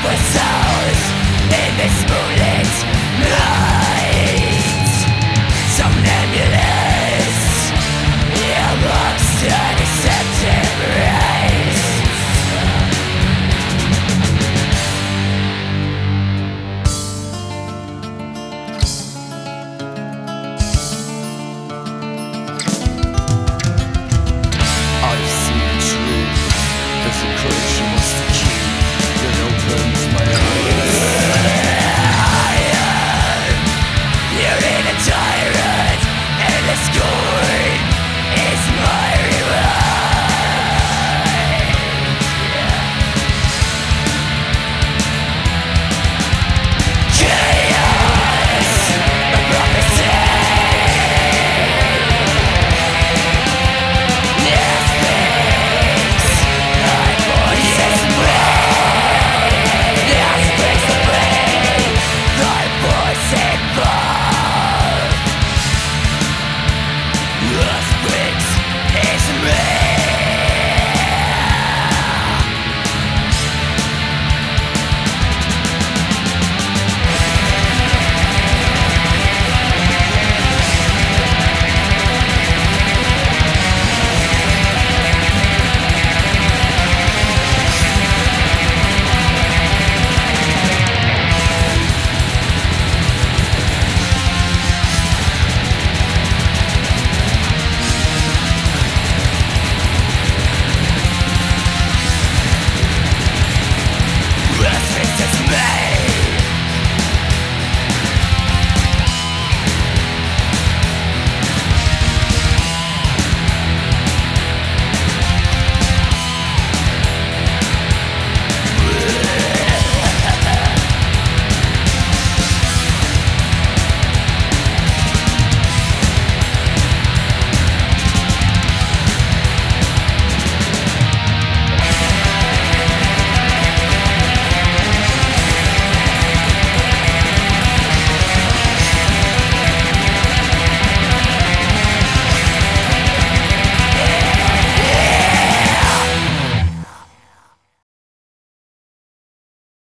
superstars in this moonlit